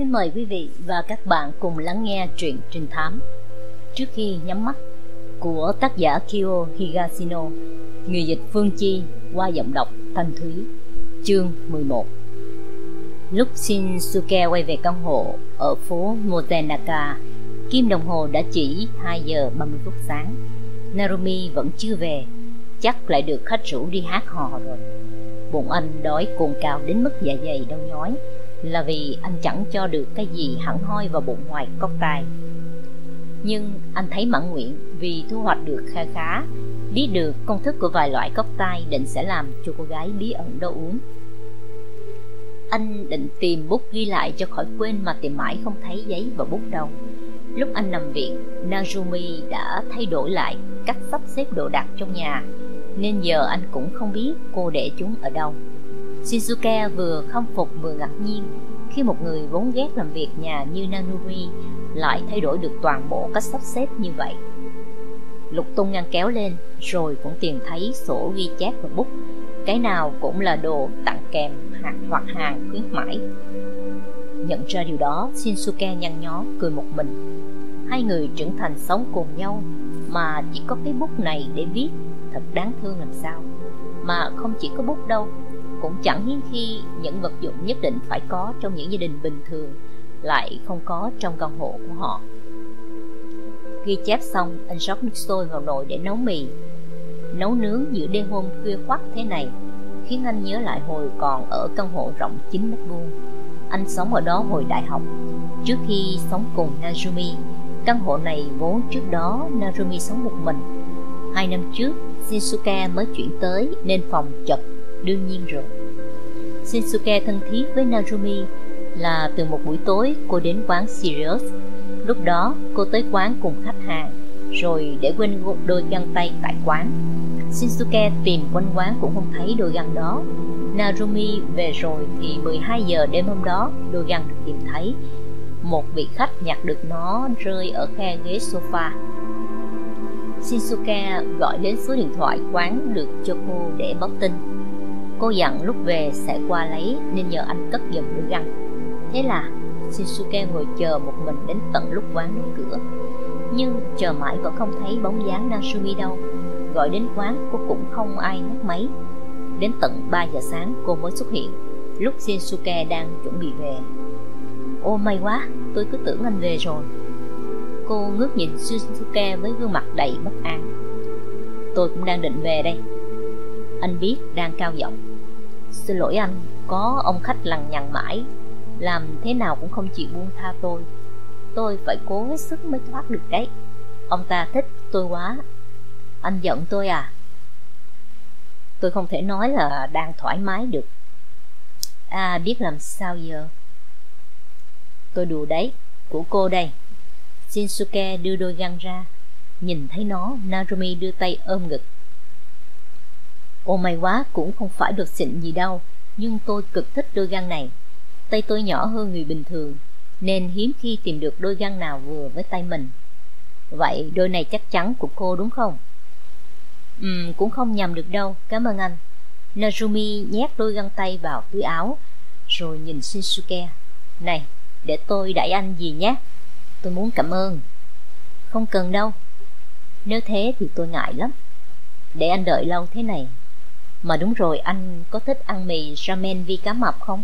Kính mời quý vị và các bạn cùng lắng nghe truyện trinh thám Trước khi nhắm mắt của tác giả Kyo Higashino, Người dịch Phương Chi, qua giọng đọc Thanh Thúy, Chương 11 Lúc Shinsuke quay về căn hộ ở phố Motenaka Kim đồng hồ đã chỉ 2 giờ 30 phút sáng. Narumi vẫn chưa về, Chắc lại được khách rủ đi hát hò rồi. Bụng anh đói cồn cào đến mức dạ dày, đau nhói. Là vì anh chẳng cho được cái gì hẳn hoi vào bụng ngoài cốc tai. Nhưng anh thấy mãn nguyện vì thu hoạch được kha khá Biết được công thức của vài loại cốc tai định sẽ làm cho cô gái bí ẩn đó uống. Anh định tìm bút ghi lại cho khỏi quên mà tìm mãi không thấy giấy và bút đâu. Lúc anh nằm viện, Najumi đã thay đổi lại cách sắp xếp đồ đạc trong nhà nên giờ anh cũng không biết cô để chúng ở đâu. Shizuka vừa không phục vừa ngạc nhiên khi một người vốn ghét làm việc nhà như Nanuri lại thay đổi được toàn bộ cách sắp xếp như vậy. Lục tung ngăn kéo lên rồi cũng tìm thấy sổ ghi chép và bút. Cái nào cũng là đồ tặng kèm hàng hoặc hàng khuyến mãi. Nhận ra điều đó, Shinsuke nhăn nhó cười một mình. Hai người trưởng thành sống cùng nhau mà chỉ có cái bút này để viết thật đáng thương làm sao mà không chỉ có bút đâu cũng chẳng hiếm khi những vật dụng nhất định phải có trong những gia đình bình thường, lại không có trong căn hộ của họ. Ghi chép xong, anh rót nước sôi vào nồi để nấu mì. Nấu nướng giữa đêm hôm khuya khoắt thế này, khiến anh nhớ lại hồi còn ở căn hộ rộng 9 mét vuông. Anh sống ở đó hồi đại học, trước khi sống cùng Narumi. Căn hộ này vốn trước đó Narumi sống một mình. Hai năm trước, Shinsuke mới chuyển tới nên phòng chật đương nhiên rồi. Shinsuke thân thiết với Narumi là từ một buổi tối cô đến quán Sirius. Lúc đó, cô tới quán cùng khách hàng, rồi để quên đôi găng tay tại quán. Shinsuke tìm quanh quán cũng không thấy đôi găng đó. Narumi về rồi thì 12 giờ đêm hôm đó, đôi găng được tìm thấy. Một vị khách nhặt được nó rơi ở khe ghế sofa. Shinsuke gọi đến số điện thoại quán được cho cô để báo tin. Cô dặn lúc về sẽ qua lấy nên nhờ anh cất giùm đôi găng. Thế là Shinsuke ngồi chờ một mình đến tận lúc quán đóng cửa. Nhưng chờ mãi vẫn không thấy bóng dáng Natsumi đâu. Gọi đến quán cô cũng không ai nhắc máy. Đến tận 3 giờ sáng cô mới xuất hiện. Lúc Shinsuke đang chuẩn bị về. Ô may quá, tôi cứ tưởng anh về rồi. Cô ngước nhìn Shinsuke với gương mặt đầy bất an. Tôi cũng đang định về đây. Anh biết đang cao giọng. Xin lỗi anh, có ông khách lằng nhằng mãi. Làm thế nào cũng không chịu buông tha tôi. Tôi phải cố hết sức mới thoát được đấy. Ông ta thích tôi quá. Anh giận tôi à? Tôi không thể nói là đang thoải mái được. À biết làm sao giờ? Tôi đùa đấy, của cô đây. Shinsuke đưa đôi găng ra. Nhìn thấy nó, Narumi đưa tay ôm ngực. Ô may quá cũng không phải được xịn gì đâu Nhưng tôi cực thích đôi găng này. Tay tôi nhỏ hơn người bình thường Nên hiếm khi tìm được đôi găng nào vừa với tay mình. Vậy đôi này chắc chắn của cô đúng không? Ừm, cũng không nhầm được đâu, cảm ơn anh. Narumi nhét đôi găng tay vào túi áo Rồi nhìn Shinsuke. Này, để tôi đẩy anh gì nhé? Tôi muốn cảm ơn. Không cần đâu. Nếu thế thì tôi ngại lắm. Để anh đợi lâu thế này. Mà đúng rồi, anh có thích ăn mì ramen vi cá mập không?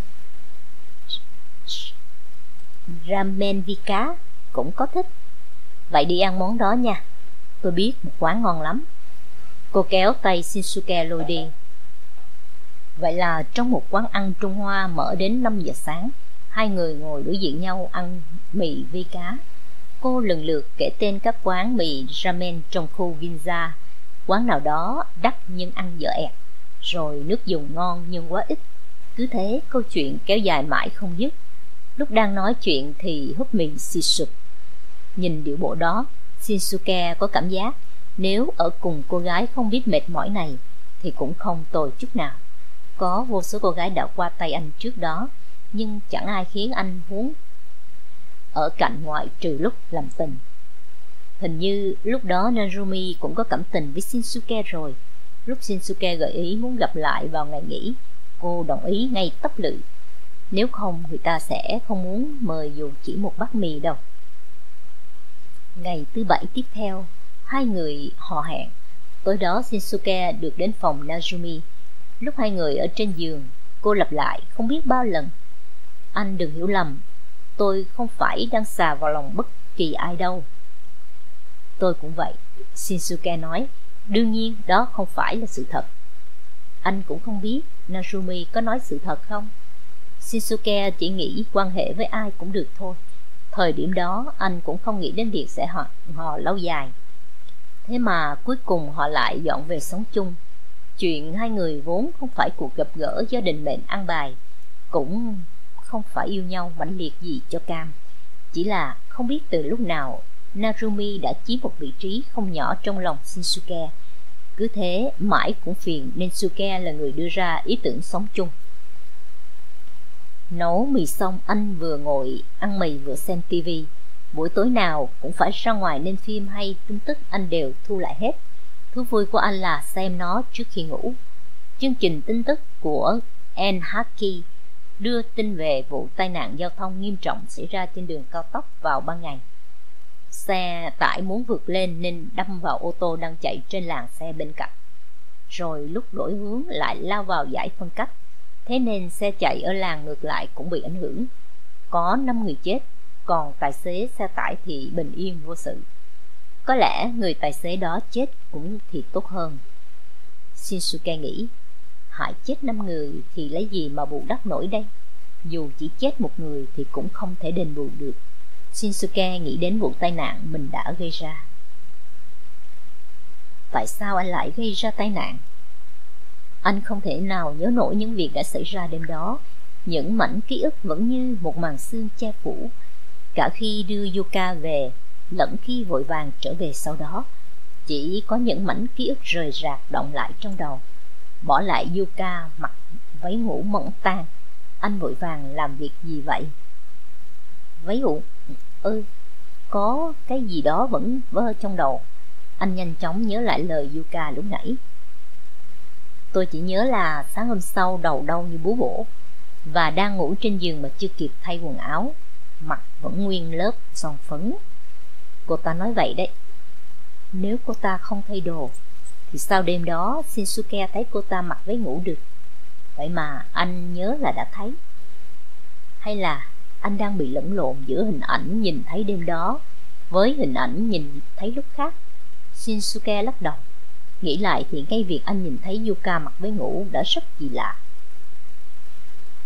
Ramen vi cá Cũng có thích. Vậy đi ăn món đó nha. Tôi biết một quán ngon lắm. Cô kéo tay Shinsuke lôi đi. Vậy là trong một quán ăn Trung Hoa mở đến 5 giờ sáng, Hai người ngồi đối diện nhau ăn mì vi cá. Cô lần lượt kể tên các quán mì ramen trong khu Ginza. Quán nào đó đắt nhưng ăn dở ẹt. Rồi nước dùng ngon nhưng quá ít Cứ thế, câu chuyện kéo dài mãi không dứt Lúc đang nói chuyện thì húp mì xì sụp Nhìn điệu bộ đó, Shinsuke có cảm giác Nếu ở cùng cô gái không biết mệt mỏi này Thì cũng không tồi chút nào Có vô số cô gái đã qua tay anh trước đó, nhưng chẳng ai khiến anh muốn ở cạnh ngoại trừ lúc làm tình. Hình như lúc đó Narumi cũng có cảm tình với Shinsuke rồi. Lúc Shinsuke gợi ý muốn gặp lại vào ngày nghỉ, cô đồng ý ngay tấp lự. Nếu không người ta sẽ không muốn mời dù chỉ một bát mì đâu. Ngày thứ bảy tiếp theo Hai người họ hẹn. Tối đó Shinsuke được đến phòng Najumi. Lúc hai người ở trên giường Cô lặp lại không biết bao lần. Anh đừng hiểu lầm Tôi không phải đang xà vào lòng bất kỳ ai đâu. Tôi cũng vậy Shinsuke nói. Đương nhiên đó không phải là sự thật. Anh cũng không biết Najumi có nói sự thật không. Shinsuke chỉ nghĩ quan hệ với ai cũng được thôi. Thời điểm đó anh cũng không nghĩ đến việc sẽ họ, họ lâu dài. Thế mà cuối cùng họ lại dọn về sống chung. Chuyện hai người vốn không phải cuộc gặp gỡ do định mệnh ăn bài Cũng không phải yêu nhau mãnh liệt gì cho Cam. Chỉ là không biết từ lúc nào Narumi đã chiếm một vị trí không nhỏ trong lòng Shinsuke. Cứ thế, mãi cũng phiền nên Suke là người đưa ra ý tưởng sống chung. Nấu mì xong, anh vừa ngồi, ăn mì vừa xem tivi Buổi tối nào cũng phải ra ngoài nên phim hay, tin tức anh đều thu lại hết. Thú vui của anh là xem nó trước khi ngủ. Chương trình tin tức của NHK đưa tin về vụ tai nạn giao thông nghiêm trọng xảy ra trên đường cao tốc vào ban ngày. Xe tải muốn vượt lên nên đâm vào ô tô đang chạy trên làn xe bên cạnh. Rồi lúc đổi hướng lại lao vào giải phân cách. Thế nên xe chạy ở làng ngược lại cũng bị ảnh hưởng. Có 5 người chết, Còn tài xế xe tải thì bình yên vô sự. Có lẽ người tài xế đó chết cũng thì tốt hơn. Shinsuke nghĩ, Hại chết 5 người thì lấy gì mà bù đắp nổi đây? Dù chỉ chết một người thì cũng không thể đền bù được. Shinsuke nghĩ đến vụ tai nạn mình đã gây ra Tại sao anh lại gây ra tai nạn? Anh không thể nào nhớ nổi những việc đã xảy ra đêm đó Những mảnh ký ức vẫn như một màn xương che phủ Cả khi đưa Yuka về, Lẫn khi vội vàng trở về sau đó Chỉ có những mảnh ký ức rời rạc động lại trong đầu Bỏ lại Yuka mặc váy ngủ mỏng tan Anh vội vàng làm việc gì vậy? Váy ngủ? Ừ, có cái gì đó vẫn vơ trong đầu. Anh nhanh chóng nhớ lại lời Yuka lúc nãy. Tôi chỉ nhớ là sáng hôm sau đầu đau như bú bổ Và đang ngủ trên giường mà chưa kịp thay quần áo Mặt vẫn nguyên lớp son phấn. Cô ta nói vậy đấy. Nếu cô ta không thay đồ Thì sau đêm đó Shinsuke thấy cô ta mặc váy ngủ được. Vậy mà anh nhớ là đã thấy. Hay là anh đang bị lẫn lộn giữa hình ảnh nhìn thấy đêm đó Với hình ảnh nhìn thấy lúc khác. Shinsuke lắc đầu. Nghĩ lại thì ngay việc anh nhìn thấy Yuka mặc váy ngủ đã rất kỳ lạ.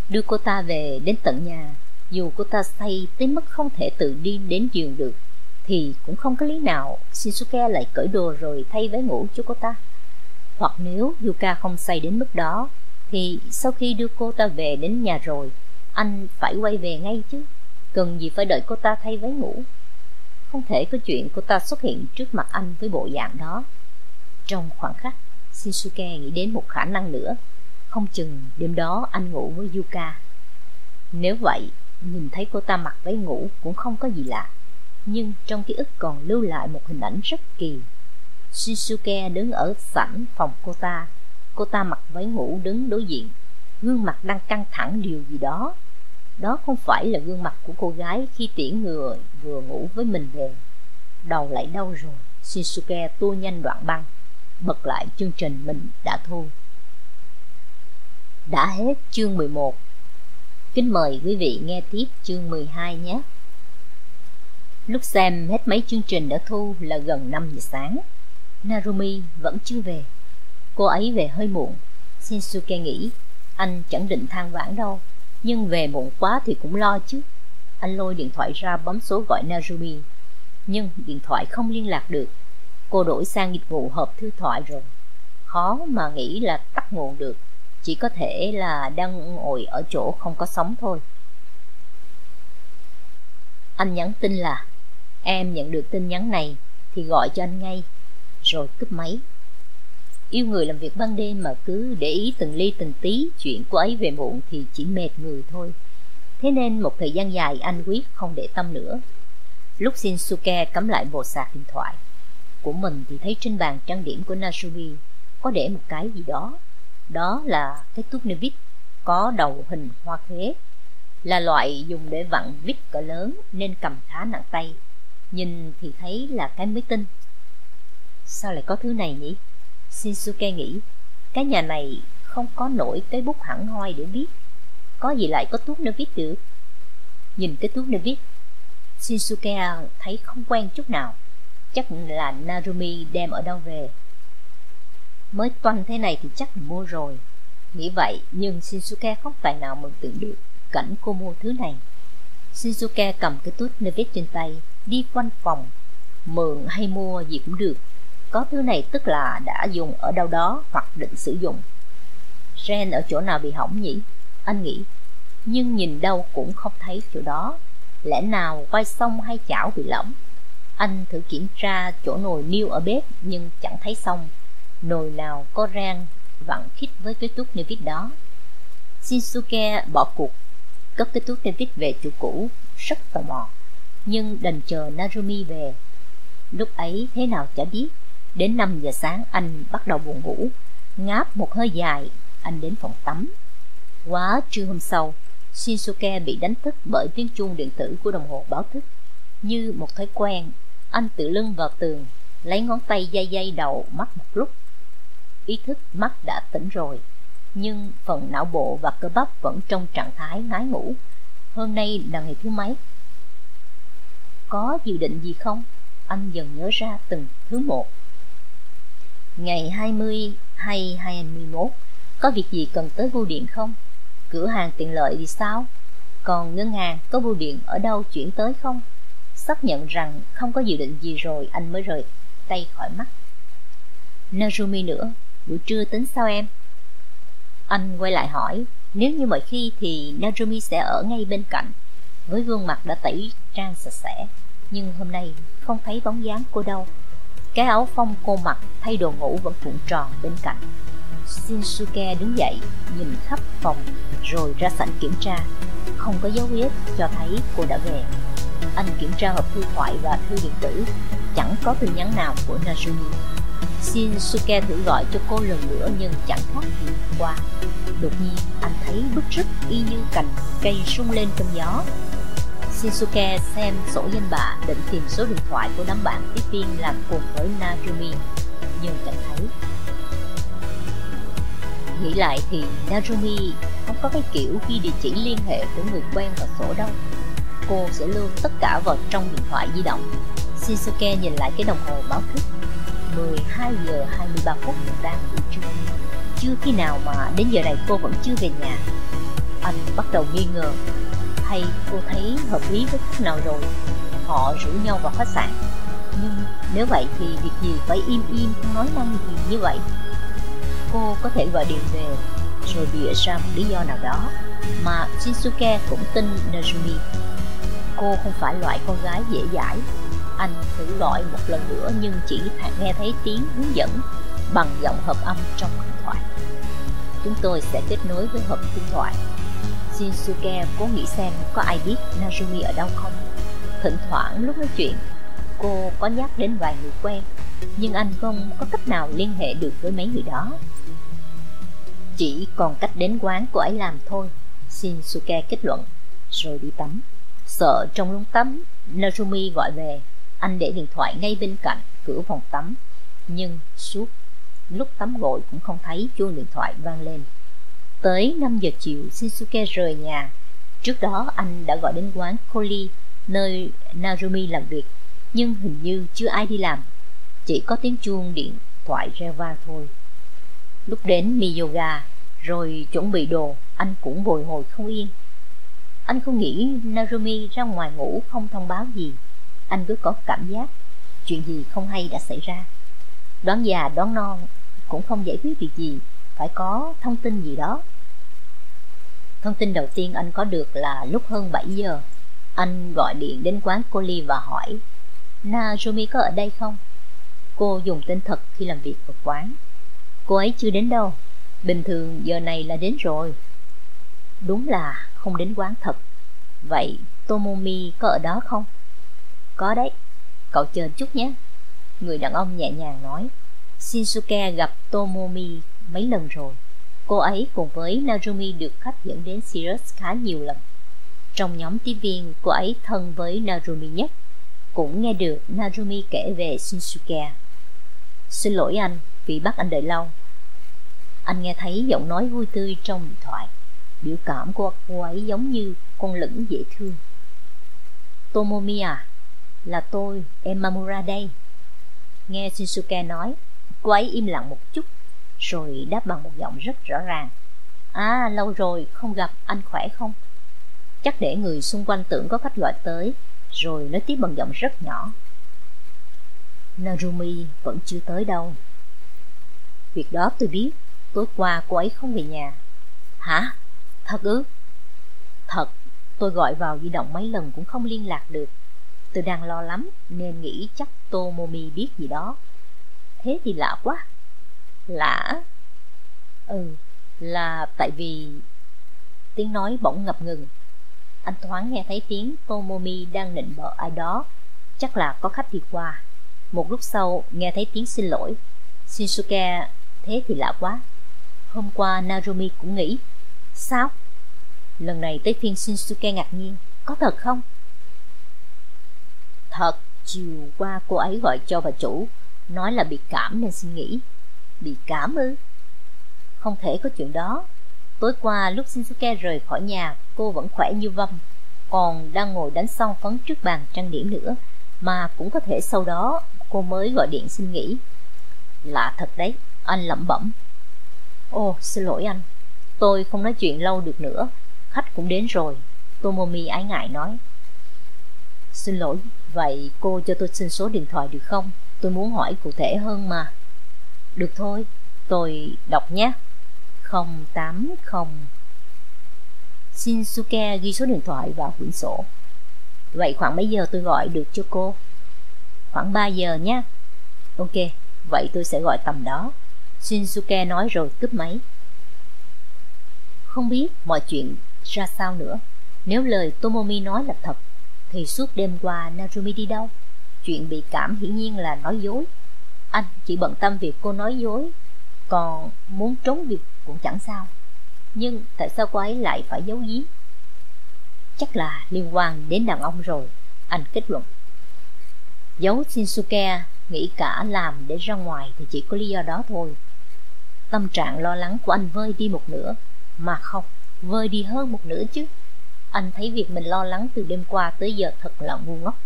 Đưa cô ta về đến tận nhà. Dù cô ta say tới mức không thể tự đi đến giường được, Thì cũng không có lý nào Shinsuke lại cởi đồ rồi thay váy ngủ cho cô ta. Hoặc nếu Yuka không say đến mức đó, Thì sau khi đưa cô ta về đến nhà rồi anh phải quay về ngay chứ Cần gì phải đợi cô ta thay váy ngủ Không thể có chuyện cô ta xuất hiện trước mặt anh với bộ dạng đó trong khoảng khắc, Shinsuke nghĩ đến một khả năng nữa. Không chừng đêm đó anh ngủ với Yuka. Nếu vậy, nhìn thấy cô ta mặc váy ngủ cũng không có gì lạ. Nhưng trong ký ức còn lưu lại một hình ảnh rất kỳ. Shinsuke đứng ở sảnh phòng cô ta. Cô ta mặc váy ngủ đứng đối diện. Gương mặt đang căng thẳng điều gì đó. Đó không phải là gương mặt của cô gái khi tiễn người vừa ngủ với mình về. Đầu lại đau rồi. Shinsuke tua nhanh đoạn băng, bật lại chương trình mình đã thu. Đã hết chương 11. Kính mời quý vị nghe tiếp chương 12 nhé. Lúc xem hết mấy chương trình đã thu là gần 5 giờ sáng. Narumi vẫn chưa về. Cô ấy về hơi muộn. Shinsuke nghĩ, anh chẳng định than vãn đâu. Nhưng về muộn quá thì cũng lo chứ. Anh lôi điện thoại ra bấm số gọi Narumi. Nhưng điện thoại không liên lạc được. Cô đổi sang dịch vụ hộp thư thoại rồi. Khó mà nghĩ là tắt nguồn được. Chỉ có thể là đang ngồi ở chỗ không có sóng thôi. Anh nhắn tin là, Em nhận được tin nhắn này Thì gọi cho anh ngay. Rồi cúp máy. Yêu người làm việc ban đêm mà cứ để ý từng ly từng tí Chuyện cô ấy về muộn thì chỉ mệt người thôi Thế nên một thời gian dài anh quyết không để tâm nữa Lúc Shinsuke cắm lại bộ sạc điện thoại của mình thì thấy trên bàn trang điểm của Nasumi có để một cái gì đó. Đó là cái túp nê vít có đầu hình hoa khế. là loại dùng để vặn vít cỡ lớn nên cầm khá nặng tay nhìn thì thấy là cái mới tinh sao lại có thứ này nhỉ shinsuke nghĩ, cái nhà này không có nổi cái bút hẳn hoi để viết. Có gì lại có thuốc nó viết được? Nhìn cái thuốc nó viết, shinsuke thấy không quen chút nào. Chắc là narumi đem ở đâu về. Mới toanh thế này thì chắc là mua rồi. Nghĩ vậy, nhưng shinsuke không tài nào mừng tượng được cảnh cô mua thứ này. Shinsuke cầm cái túi nơi viết trên tay, đi quanh phòng, mượn hay mua gì cũng được có thứ này tức là đã dùng ở đâu đó hoặc định sử dụng. Ren ở chỗ nào bị hỏng nhỉ? Anh nghĩ. Nhưng nhìn đâu cũng không thấy chỗ đó. Lẽ nào quay xong hay chảo bị lỏng? Anh thử kiểm tra chỗ nồi niêu ở bếp nhưng chẳng thấy xong. Nồi nào có rang, vặn khít với cái tút niêu vít đó. Shinsuke bỏ cuộc, cất cái tút niêu vít về chỗ cũ, rất tò mò. Nhưng đành chờ narumi về. Lúc ấy thế nào chả biết đến 5 giờ sáng, anh bắt đầu buồn ngủ. Ngáp một hơi dài, anh đến phòng tắm. Quá trưa hôm sau, shinsuke bị đánh thức bởi tiếng chuông điện tử của đồng hồ báo thức. Như một thói quen, anh tự lưng vào tường, lấy ngón tay dây dây đầu mắt một lúc. Ý thức mắt đã tỉnh rồi, nhưng phần não bộ và cơ bắp vẫn trong trạng thái ngái ngủ. Hôm nay là ngày thứ mấy? Có dự định gì không? Anh dần nhớ ra từng thứ một ngày 20 hay 21 có việc gì cần tới bưu điện không? Cửa hàng tiện lợi thì sao? Còn ngân hàng có bưu điện ở đâu chuyển tới không? Xác nhận rằng không có dự định gì rồi, anh mới rời tay khỏi mắt. Narumi nữa, buổi trưa tính sao em? Anh quay lại hỏi, nếu như mọi khi thì Narumi sẽ ở ngay bên cạnh, với gương mặt đã tẩy trang sạch sẽ, nhưng hôm nay không thấy bóng dáng cô đâu cái áo phong cô mặc thay đồ ngủ vẫn cuộn tròn bên cạnh. Shinsuke đứng dậy, nhìn khắp phòng rồi ra sảnh kiểm tra. Không có dấu vết cho thấy cô đã về. Anh kiểm tra hộp thư thoại và thư điện tử. Chẳng có tin nhắn nào của Najumi. Shinsuke thử gọi cho cô lần nữa nhưng chẳng thoát gì qua. Đột nhiên, anh thấy bức rứt y như cành cây sung lên trong gió. Shinsuke xem sổ danh bạ, định tìm số điện thoại của đám bạn tiếp viên làm cùng với Narumi. Nhưng chẳng thấy. Nghĩ lại thì Narumi không có cái kiểu ghi địa chỉ liên hệ của người quen vào sổ đâu. Cô sẽ lưu tất cả vào trong điện thoại di động. Shinsuke nhìn lại cái đồng hồ báo thức. 12 giờ 23 phút đang buổi trưa. Chưa khi nào mà đến giờ này cô vẫn chưa về nhà. Anh bắt đầu nghi ngờ. Hay cô thấy hợp lý với cách nào rồi, Họ rủ nhau vào khách sạn. Nhưng nếu vậy thì việc gì phải im im, không nói năng gì như vậy? Cô có thể gọi điện về, Rồi bịa ra một lý do nào đó Mà Shinsuke cũng tin Najumi Cô không phải loại con gái dễ dãi. Anh thử gọi một lần nữa nhưng chỉ nghe thấy tiếng hướng dẫn bằng giọng hợp âm trong điện thoại. Chúng tôi sẽ kết nối với hộp điện thoại. Shinsuke cố nghĩ xem có ai biết Narumi ở đâu không. Thỉnh thoảng lúc nói chuyện, Cô có nhắc đến vài người quen, Nhưng anh không có cách nào liên hệ được với mấy người đó. Chỉ còn cách đến quán của ấy làm thôi Shinsuke kết luận, Rồi đi tắm. Sợ trong lúc tắm, Narumi gọi về, Anh để điện thoại ngay bên cạnh cửa phòng tắm. Nhưng suốt lúc tắm gội cũng không thấy chuông điện thoại vang lên. Tới 5 giờ chiều Shinsuke rời nhà. Trước đó, anh đã gọi đến quán Koli, Nơi Narumi làm việc, Nhưng hình như chưa ai đi làm. Chỉ có tiếng chuông điện thoại reo vang thôi. Lúc đến Miyoga, Rồi chuẩn bị đồ, Anh cũng bồi hồi không yên. Anh không nghĩ Narumi ra ngoài ngủ không thông báo gì. Anh cứ có cảm giác Chuyện gì không hay đã xảy ra. Đoán già đoán non Cũng không giải quyết việc gì. Phải có thông tin gì đó. Thông tin đầu tiên anh có được là lúc hơn 7 giờ Anh gọi điện đến quán cô Ly và hỏi Narumi có ở đây không? Cô dùng tên thật khi làm việc ở quán. Cô ấy chưa đến đâu Bình thường giờ này là đến rồi. Đúng là không đến quán thật. Vậy Tomomi có ở đó không? Có đấy, cậu chờ chút nhé. Người đàn ông nhẹ nhàng nói Shinsuke gặp Tomomi mấy lần rồi. Cô ấy cùng với Narumi được khách dẫn đến Sirius khá nhiều lần Trong nhóm tiếp viên, cô ấy thân với Narumi nhất, cũng nghe được Narumi kể về Shinsuke. Xin lỗi anh vì bắt anh đợi lâu. Anh nghe thấy giọng nói vui tươi trong điện thoại. Biểu cảm của cô ấy giống như con lửng dễ thương. Tomomi à, là tôi, Emamura đây. Nghe Shinsuke nói, cô ấy im lặng một chút, rồi đáp bằng một giọng rất rõ ràng. À, lâu rồi, không gặp, anh khỏe không? Chắc để người xung quanh tưởng có khách gọi tới, rồi nói tiếp bằng giọng rất nhỏ. Narumi vẫn chưa tới đâu. Việc đó tôi biết, tối qua cô ấy không về nhà. Hả? Thật ư? Thật, tôi gọi vào di động mấy lần cũng không liên lạc được. Tôi đang lo lắm nên nghĩ chắc Tomomi biết gì đó. Thế thì lạ quá. Lạ? Ừ, là tại vì... Tiếng nói bỗng ngập ngừng. Anh thoáng nghe thấy tiếng Tomomi đang nịnh bợ ai đó. Chắc là có khách đi qua. Một lúc sau nghe thấy tiếng xin lỗi. Shinsuke, thế thì lạ quá. Hôm qua Narumi cũng nghĩ. Sao? Lần này tới phiên Shinsuke ngạc nhiên. Có thật không? Thật, chiều qua cô ấy gọi cho bà chủ, nói là bị cảm nên xin nghỉ. Bị cảm ư? Không thể có chuyện đó. Tối qua lúc Shinsuke rời khỏi nhà, cô vẫn khỏe như vâm, còn đang ngồi đánh son phấn trước bàn trang điểm nữa, mà cũng có thể sau đó cô mới gọi điện xin nghỉ. Lạ thật đấy, anh lẩm bẩm. Ồ, xin lỗi anh, tôi không nói chuyện lâu được nữa, khách cũng đến rồi. Tomomi ái ngại nói. Xin lỗi, vậy cô cho tôi xin số điện thoại được không? Tôi muốn hỏi cụ thể hơn mà. Được thôi, tôi đọc nhé. 080 Shinsuke ghi số điện thoại vào quyển sổ. Vậy khoảng mấy giờ tôi gọi được cho cô? Khoảng 3 giờ nhé. Ok, vậy tôi sẽ gọi tầm đó. Shinsuke nói rồi cướp máy. Không biết mọi chuyện ra sao nữa. Nếu lời Tomomi nói là thật, thì suốt đêm qua Narumi đi đâu? Chuyện bị cảm hiển nhiên là nói dối. Anh chỉ bận tâm việc cô nói dối, còn muốn trốn việc cũng chẳng sao. Nhưng tại sao cô ấy lại phải giấu giếm? Chắc là liên quan đến đàn ông rồi, anh kết luận. Giấu Shinsuke nghĩ cả làm để ra ngoài thì chỉ có lý do đó thôi. Tâm trạng lo lắng của anh vơi đi một nửa, mà không, vơi đi hơn một nửa chứ. Anh thấy việc mình lo lắng từ đêm qua tới giờ thật là ngu ngốc.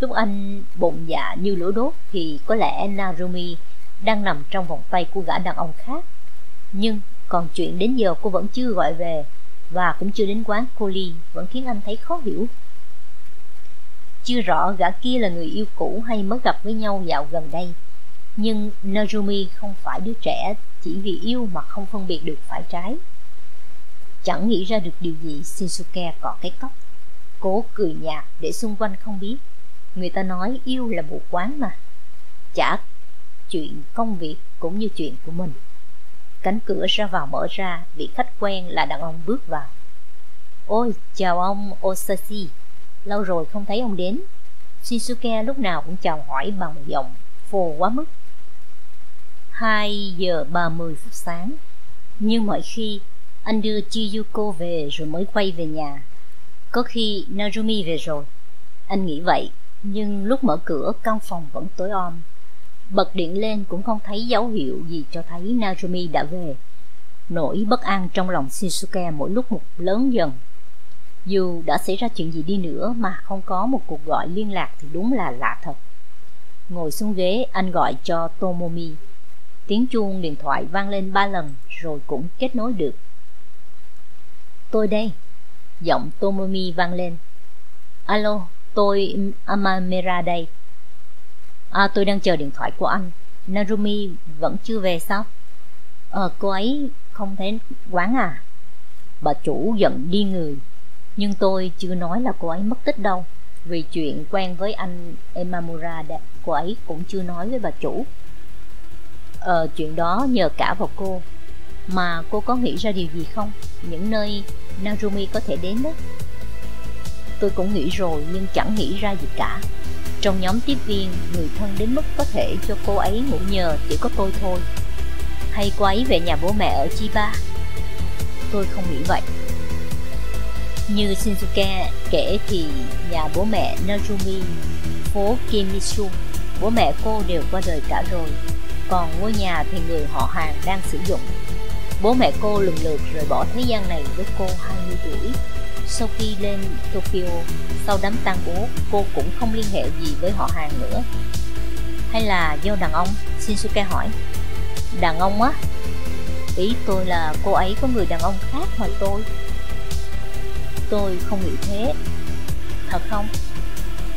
Lúc anh bụng dạ như lửa đốt thì có lẽ Narumi đang nằm trong vòng tay của gã đàn ông khác. Nhưng còn chuyện đến giờ cô vẫn chưa gọi về và cũng chưa đến quán cô ly vẫn khiến anh thấy khó hiểu. Chưa rõ gã kia là người yêu cũ hay mới gặp với nhau dạo gần đây. Nhưng Narumi không phải đứa trẻ chỉ vì yêu mà không phân biệt được phải trái. Chẳng nghĩ ra được điều gì Shinsuke cọ cái cốc, Cố cười nhạt để xung quanh không biết Người ta nói yêu là một quán mà. Chả chuyện công việc cũng như chuyện của mình. Cánh cửa ra vào mở ra Vị khách quen là đàn ông bước vào. Ôi chào ông Osashi. Lâu rồi không thấy ông đến. Shinsuke lúc nào cũng chào hỏi bằng giọng phô quá mức. 2 giờ 30 phút sáng. Như mọi khi anh đưa Chiyuko về rồi mới quay về nhà. Có khi Narumi về rồi. Anh nghĩ vậy, nhưng lúc mở cửa căn phòng vẫn tối om. Bật điện lên cũng không thấy dấu hiệu gì cho thấy Narumi đã về. Nỗi bất an trong lòng Shinsuke mỗi lúc một lớn dần. Dù đã xảy ra chuyện gì đi nữa mà không có một cuộc gọi liên lạc thì đúng là lạ thật. Ngồi xuống ghế, anh gọi cho Tomomi. Tiếng chuông điện thoại vang lên ba lần rồi cũng kết nối được. Tôi đây Giọng Tomomi vang lên Alo, tôi, Amamera đây. À tôi đang chờ điện thoại của anh. Narumi vẫn chưa về sao? Ờ cô ấy không thấy quán à? Bà chủ giận đi người. Nhưng tôi chưa nói là cô ấy mất tích đâu. Vì chuyện quen với anh Emamura Cô ấy cũng chưa nói với bà chủ. Ờ chuyện đó nhờ cả vào cô. Mà cô có nghĩ ra điều gì không? Những nơi Narumi có thể đến đó. Tôi cũng nghĩ rồi nhưng chẳng nghĩ ra gì cả. Trong nhóm tiếp viên, người thân đến mức có thể cho cô ấy ngủ nhờ chỉ có tôi thôi. Hay cô ấy về nhà bố mẹ ở Chiba? Tôi không nghĩ vậy. Như Shinsuke kể thì nhà bố mẹ Narumi, phố Kimishu bố mẹ cô đều qua đời cả rồi, còn ngôi nhà thì người họ hàng đang sử dụng. Bố mẹ cô lần lượt rời bỏ thế gian này với cô 20 tuổi. Sau khi lên Tokyo, sau đám tang bố, cô cũng không liên hệ gì với họ hàng nữa. Hay là do đàn ông? Shinsuke hỏi. Đàn ông á? Ý tôi là cô ấy có người đàn ông khác ngoài tôi. Tôi không nghĩ thế. Thật không?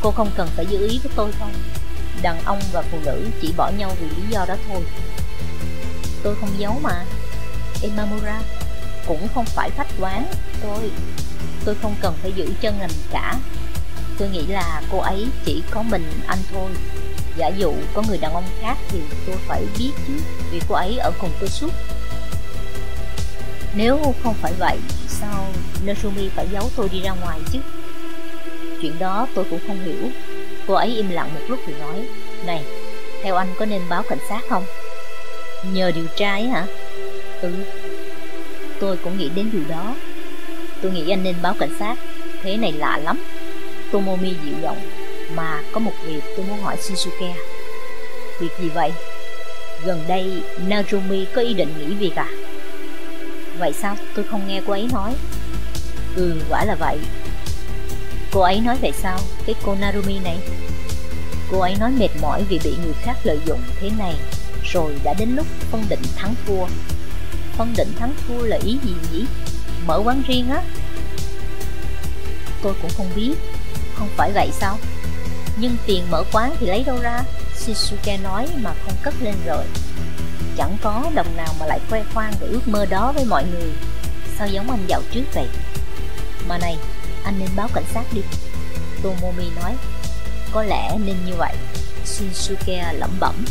Cô không cần phải giữ ý với tôi không? Đàn ông và phụ nữ chỉ bỏ nhau vì lý do đó thôi. Tôi không giấu mà. Imamura cũng không phải khách quán tôi tôi không cần phải giữ chân làm cả. Tôi nghĩ là cô ấy chỉ có mình anh thôi. Giả dụ có người đàn ông khác thì tôi phải biết chứ, vì cô ấy ở cùng tôi suốt. Nếu không phải vậy, sao Nozomi phải giấu tôi đi ra ngoài chứ? Chuyện đó tôi cũng không hiểu. Cô ấy im lặng một lúc rồi nói, này, theo anh có nên báo cảnh sát không? Nhờ điều tra ấy hả? Ừ. Tôi cũng nghĩ đến điều đó tôi nghĩ anh nên báo cảnh sát. Thế này lạ lắm. Tomomi dịu giọng, mà có một việc tôi muốn hỏi shinsuke. Việc gì vậy? Gần đây, narumi có ý định nghỉ việc à? Vậy sao? Tôi không nghe cô ấy nói. Ừ quả là vậy. Cô ấy nói vậy sao? Cái cô narumi này. Cô ấy nói mệt mỏi vì bị người khác lợi dụng thế này. Rồi đã đến lúc phân định thắng thua. Phân định thắng thua là ý gì nhỉ? Mở quán riêng á. Tôi cũng không biết không phải vậy sao? Nhưng tiền mở quán thì lấy đâu ra? Shinsuke nói mà không cất lên rồi. Chẳng có đồng nào mà lại khoe khoang về ước mơ đó với mọi người. Sao giống anh dạo trước vậy? Mà này, anh nên báo cảnh sát đi. Tomomi nói Có lẽ nên như vậy. Shinsuke lẩm bẩm.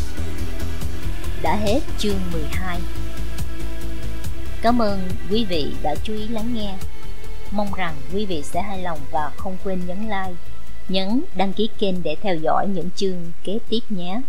Đã hết chương 12 Cảm ơn quý vị đã chú ý lắng nghe. Mong rằng quý vị sẽ hài lòng và không quên nhấn like, nhấn đăng ký kênh để theo dõi những chương kế tiếp nhé.